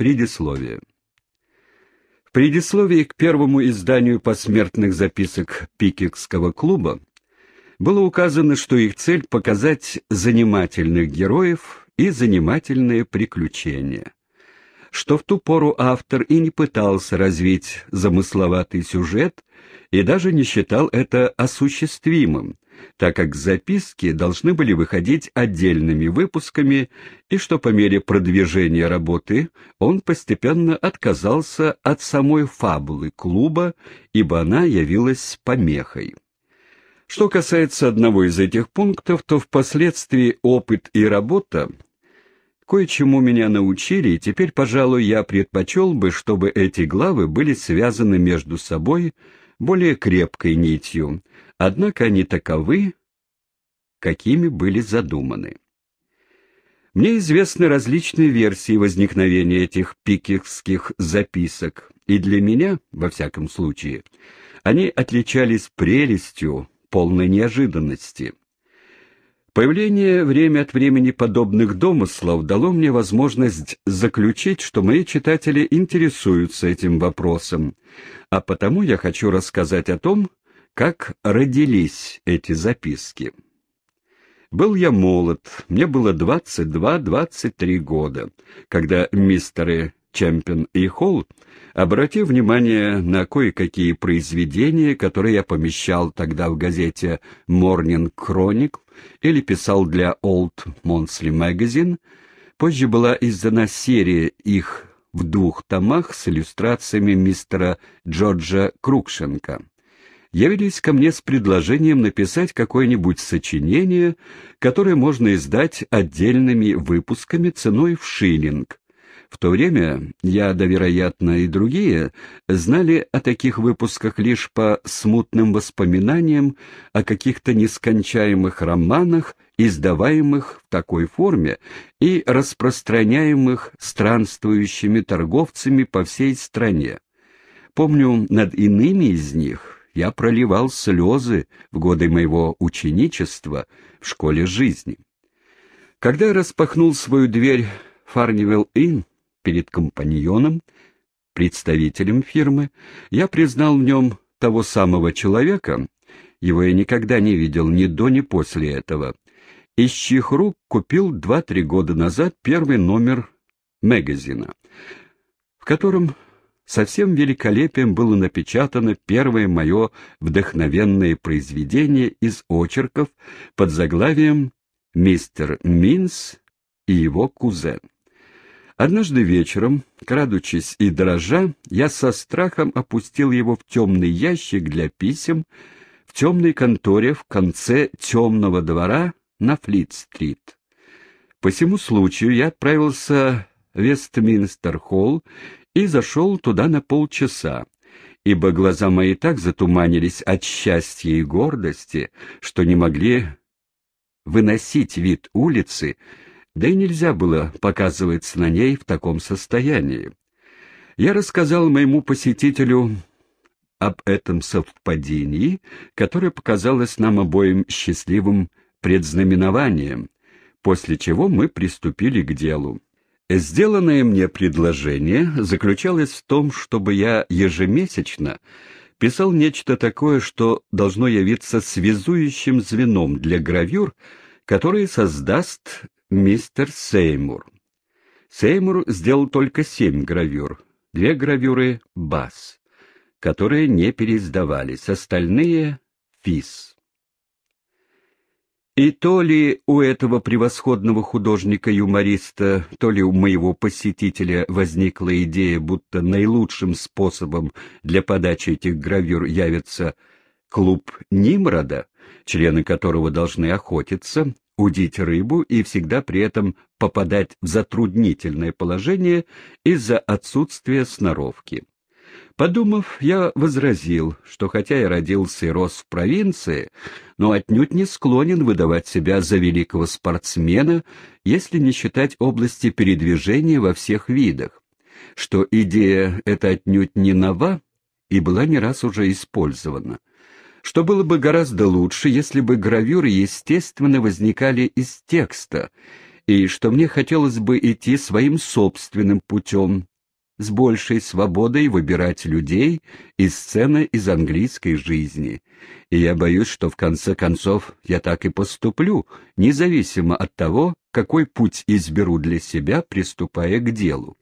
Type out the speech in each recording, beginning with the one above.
Предисловие. В предисловии к первому изданию посмертных записок Пикекского клуба было указано, что их цель — показать занимательных героев и занимательные приключения. Что в ту пору автор и не пытался развить замысловатый сюжет, и даже не считал это осуществимым, так как записки должны были выходить отдельными выпусками, и что по мере продвижения работы он постепенно отказался от самой фабулы клуба, ибо она явилась помехой. Что касается одного из этих пунктов, то впоследствии опыт и работа кое-чему меня научили, и теперь, пожалуй, я предпочел бы, чтобы эти главы были связаны между собой более крепкой нитью, однако они таковы, какими были задуманы. Мне известны различные версии возникновения этих пикерских записок, и для меня, во всяком случае, они отличались прелестью, полной неожиданности. Появление время от времени подобных домыслов дало мне возможность заключить, что мои читатели интересуются этим вопросом, а потому я хочу рассказать о том, как родились эти записки. Был я молод, мне было 22-23 года, когда мистеры Чемпион и Холл, обратив внимание на кое-какие произведения, которые я помещал тогда в газете Morning Chronicle или писал для Old Monthly Magazine, позже была издана серия их в двух томах с иллюстрациями мистера Джорджа Крукшенка явились ко мне с предложением написать какое-нибудь сочинение, которое можно издать отдельными выпусками ценой в шиллинг. В то время я, да, вероятно, и другие, знали о таких выпусках лишь по смутным воспоминаниям о каких-то нескончаемых романах, издаваемых в такой форме и распространяемых странствующими торговцами по всей стране. Помню, над иными из них я проливал слезы в годы моего ученичества в школе жизни. Когда я распахнул свою дверь Фарнивелл-Инн перед компаньоном, представителем фирмы, я признал в нем того самого человека, его я никогда не видел ни до, ни после этого, из чьих рук купил два-три года назад первый номер магазина, в котором со всем великолепием было напечатано первое мое вдохновенное произведение из очерков под заглавием «Мистер Минс и его кузен». Однажды вечером, крадучись и дрожа, я со страхом опустил его в темный ящик для писем в темной конторе в конце темного двора на Флит-стрит. По всему случаю я отправился в Вестминстер-холл и зашел туда на полчаса, ибо глаза мои так затуманились от счастья и гордости, что не могли выносить вид улицы, да и нельзя было показываться на ней в таком состоянии. Я рассказал моему посетителю об этом совпадении, которое показалось нам обоим счастливым предзнаменованием, после чего мы приступили к делу. Сделанное мне предложение заключалось в том, чтобы я ежемесячно писал нечто такое, что должно явиться связующим звеном для гравюр, которые создаст мистер Сеймур. Сеймур сделал только семь гравюр, две гравюры «Бас», которые не переиздавались, остальные — «Фис». И то ли у этого превосходного художника-юмориста, то ли у моего посетителя возникла идея, будто наилучшим способом для подачи этих гравюр явится клуб Нимрода, члены которого должны охотиться, удить рыбу и всегда при этом попадать в затруднительное положение из-за отсутствия сноровки. Подумав, я возразил, что хотя я родился и рос в провинции, но отнюдь не склонен выдавать себя за великого спортсмена, если не считать области передвижения во всех видах, что идея эта отнюдь не нова и была не раз уже использована, что было бы гораздо лучше, если бы гравюры естественно возникали из текста, и что мне хотелось бы идти своим собственным путем, с большей свободой выбирать людей и сцены из английской жизни. И я боюсь, что в конце концов я так и поступлю, независимо от того, какой путь изберу для себя, приступая к делу.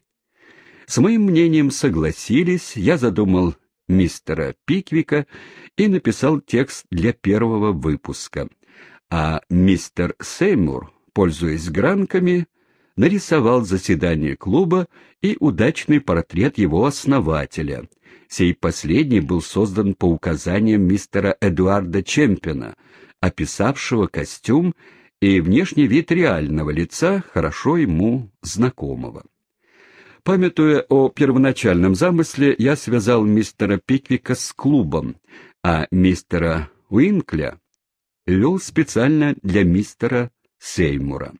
С моим мнением согласились, я задумал мистера Пиквика и написал текст для первого выпуска. А мистер Сеймур, пользуясь гранками, нарисовал заседание клуба и удачный портрет его основателя. Сей последний был создан по указаниям мистера Эдуарда Чемпина, описавшего костюм и внешний вид реального лица, хорошо ему знакомого. Памятуя о первоначальном замысле, я связал мистера Пиквика с клубом, а мистера Уинкля вел специально для мистера Сеймура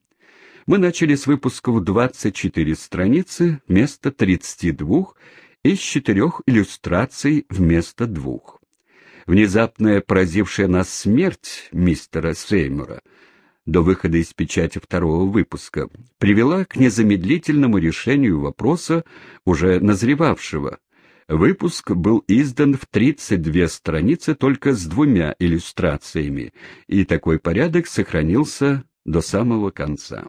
мы начали с выпусков 24 страницы вместо 32 и четырех иллюстраций вместо двух. Внезапная поразившая нас смерть мистера Сеймура до выхода из печати второго выпуска привела к незамедлительному решению вопроса, уже назревавшего. Выпуск был издан в 32 страницы только с двумя иллюстрациями, и такой порядок сохранился до самого конца.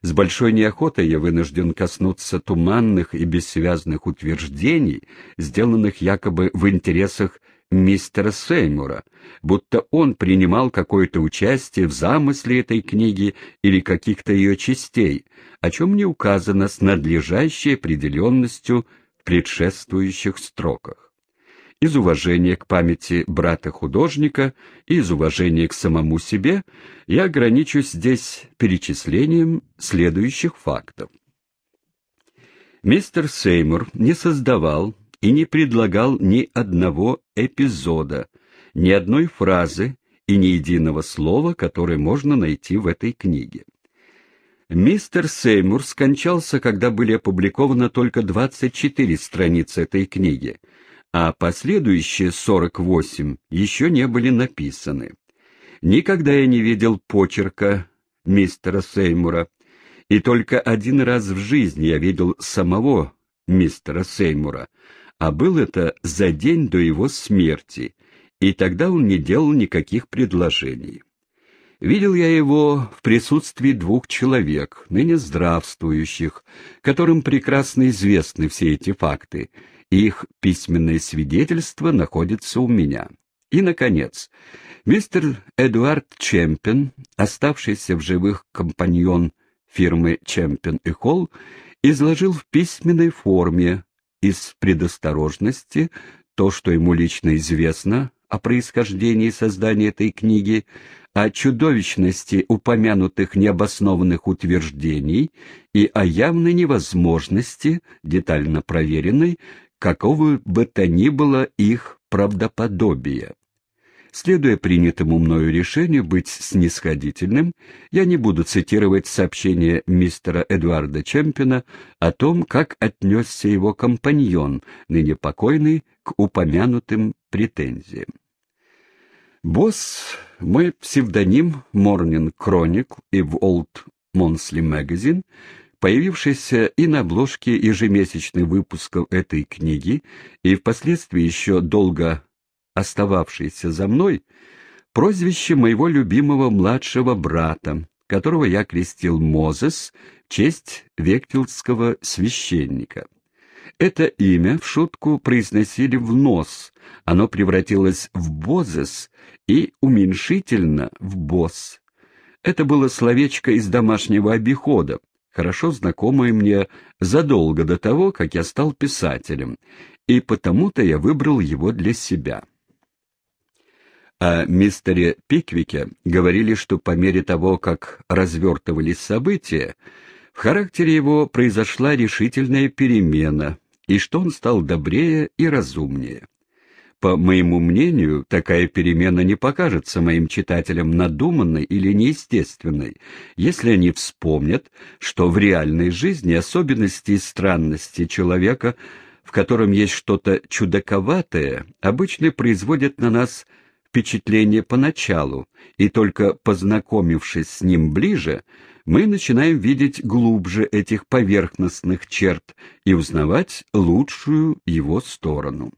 С большой неохотой я вынужден коснуться туманных и бессвязных утверждений, сделанных якобы в интересах мистера Сеймура, будто он принимал какое-то участие в замысле этой книги или каких-то ее частей, о чем не указано с надлежащей определенностью в предшествующих строках из уважения к памяти брата-художника и из уважения к самому себе, я ограничусь здесь перечислением следующих фактов. Мистер Сеймур не создавал и не предлагал ни одного эпизода, ни одной фразы и ни единого слова, которое можно найти в этой книге. Мистер Сеймур скончался, когда были опубликованы только 24 страницы этой книги, а последующие 48 еще не были написаны. Никогда я не видел почерка мистера Сеймура, и только один раз в жизни я видел самого мистера Сеймура, а был это за день до его смерти, и тогда он не делал никаких предложений. Видел я его в присутствии двух человек, ныне здравствующих, которым прекрасно известны все эти факты, их письменное свидетельство находится у меня. И, наконец, мистер Эдуард Чемпин, оставшийся в живых компаньон фирмы Чемпин и Холл, изложил в письменной форме из предосторожности то, что ему лично известно о происхождении создания этой книги, о чудовищности упомянутых необоснованных утверждений и о явной невозможности, детально проверенной, какого бы то ни было их правдоподобие. Следуя принятому мною решению быть снисходительным, я не буду цитировать сообщение мистера Эдуарда Чемпина о том, как отнесся его компаньон, ныне покойный, к упомянутым претензиям. Босс, мой псевдоним Morning Chronicle и в Old Monthly Magazine, появившийся и на обложке ежемесячных выпусков этой книги, и впоследствии еще долго остававшийся за мной, прозвище моего любимого младшего брата, которого я крестил Мозес в честь вектилского священника. Это имя в шутку произносили в нос, оно превратилось в Бозес и уменьшительно в Босс. Это было словечко из домашнего обихода, хорошо знакомое мне задолго до того, как я стал писателем, и потому-то я выбрал его для себя. О мистере Пиквике говорили, что по мере того, как развертывались события, в характере его произошла решительная перемена, и что он стал добрее и разумнее. По моему мнению, такая перемена не покажется моим читателям надуманной или неестественной, если они вспомнят, что в реальной жизни особенности и странности человека, в котором есть что-то чудаковатое, обычно производят на нас впечатление поначалу, и только познакомившись с ним ближе, мы начинаем видеть глубже этих поверхностных черт и узнавать лучшую его сторону.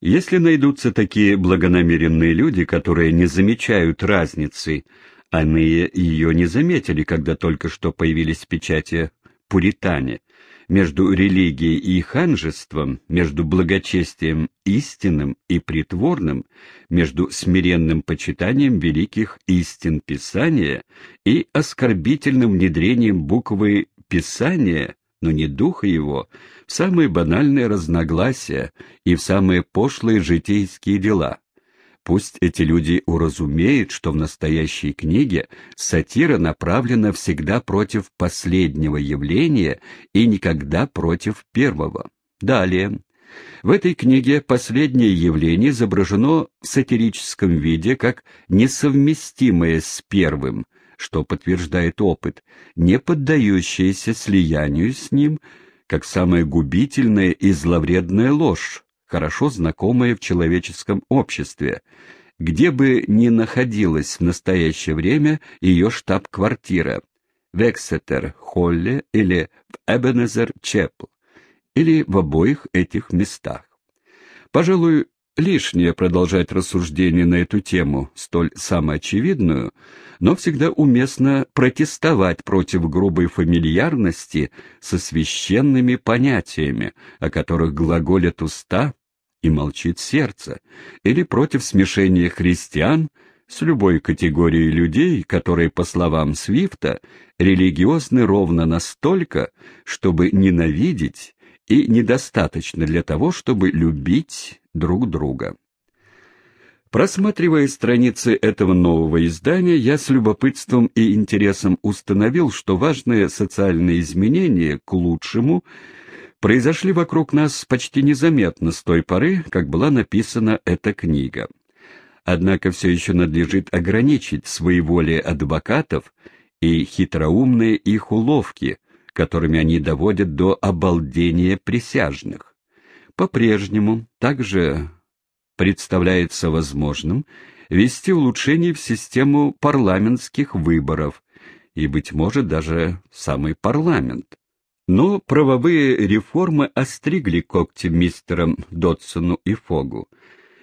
Если найдутся такие благонамеренные люди, которые не замечают разницы, они ее не заметили, когда только что появились в печати «Пуритане», между религией и ханжеством, между благочестием истинным и притворным, между смиренным почитанием великих истин Писания и оскорбительным внедрением буквы Писания, но не духа его, в самые банальные разногласия и в самые пошлые житейские дела. Пусть эти люди уразумеют, что в настоящей книге сатира направлена всегда против последнего явления и никогда против первого. Далее. В этой книге последнее явление изображено в сатирическом виде как несовместимое с первым, что подтверждает опыт, не поддающееся слиянию с ним, как самая губительная и зловредная ложь, хорошо знакомая в человеческом обществе, где бы ни находилась в настоящее время ее штаб-квартира в Эксетер, Холле или в Эбенезер, Чепл, или в обоих этих местах. Пожалуй, лишнее продолжать рассуждение на эту тему, столь самоочевидную, но всегда уместно протестовать против грубой фамильярности со священными понятиями, о которых глаголят уста и молчит сердце, или против смешения христиан с любой категорией людей, которые, по словам Свифта, религиозны ровно настолько, чтобы ненавидеть, и недостаточно для того, чтобы любить друг друга. Просматривая страницы этого нового издания, я с любопытством и интересом установил, что важные социальные изменения к лучшему – произошли вокруг нас почти незаметно с той поры, как была написана эта книга. Однако все еще надлежит ограничить своеволие адвокатов и хитроумные их уловки, которыми они доводят до обалдения присяжных. По-прежнему также представляется возможным ввести улучшение в систему парламентских выборов и, быть может, даже самый парламент. Но правовые реформы остригли когти мистерам Дотсону и Фогу.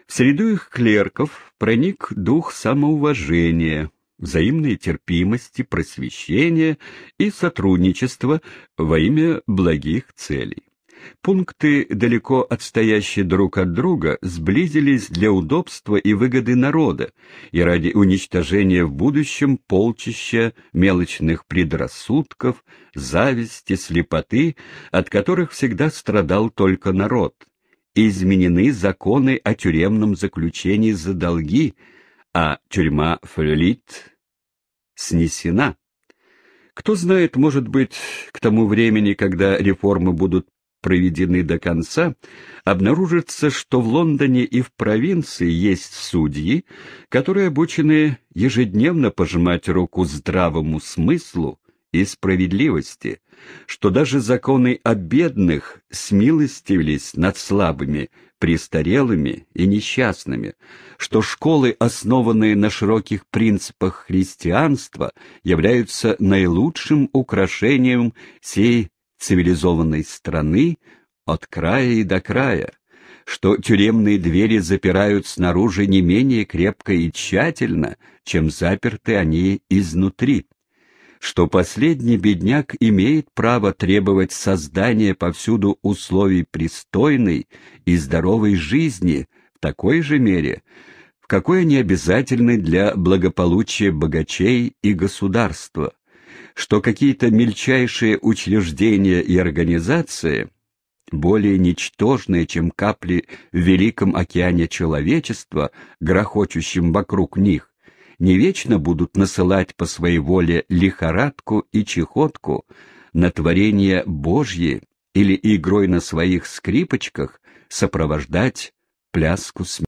В среду их клерков проник дух самоуважения, взаимной терпимости, просвещения и сотрудничества во имя благих целей. Пункты, далеко отстоящие друг от друга, сблизились для удобства и выгоды народа и ради уничтожения в будущем полчища мелочных предрассудков, зависти, слепоты, от которых всегда страдал только народ. Изменены законы о тюремном заключении за долги, а тюрьма Флюлит снесена. Кто знает, может быть, к тому времени, когда реформы будут проведены до конца, обнаружится, что в Лондоне и в провинции есть судьи, которые обучены ежедневно пожимать руку здравому смыслу и справедливости, что даже законы о бедных смилостивились над слабыми, престарелыми и несчастными, что школы, основанные на широких принципах христианства, являются наилучшим украшением сей цивилизованной страны от края и до края, что тюремные двери запирают снаружи не менее крепко и тщательно, чем заперты они изнутри, что последний бедняк имеет право требовать создания повсюду условий пристойной и здоровой жизни в такой же мере, в какой они обязательны для благополучия богачей и государства, что какие-то мельчайшие учреждения и организации, более ничтожные, чем капли в великом океане человечества, грохочущем вокруг них, не вечно будут насылать по своей воле лихорадку и чехотку на творение Божье или игрой на своих скрипочках сопровождать пляску смерти.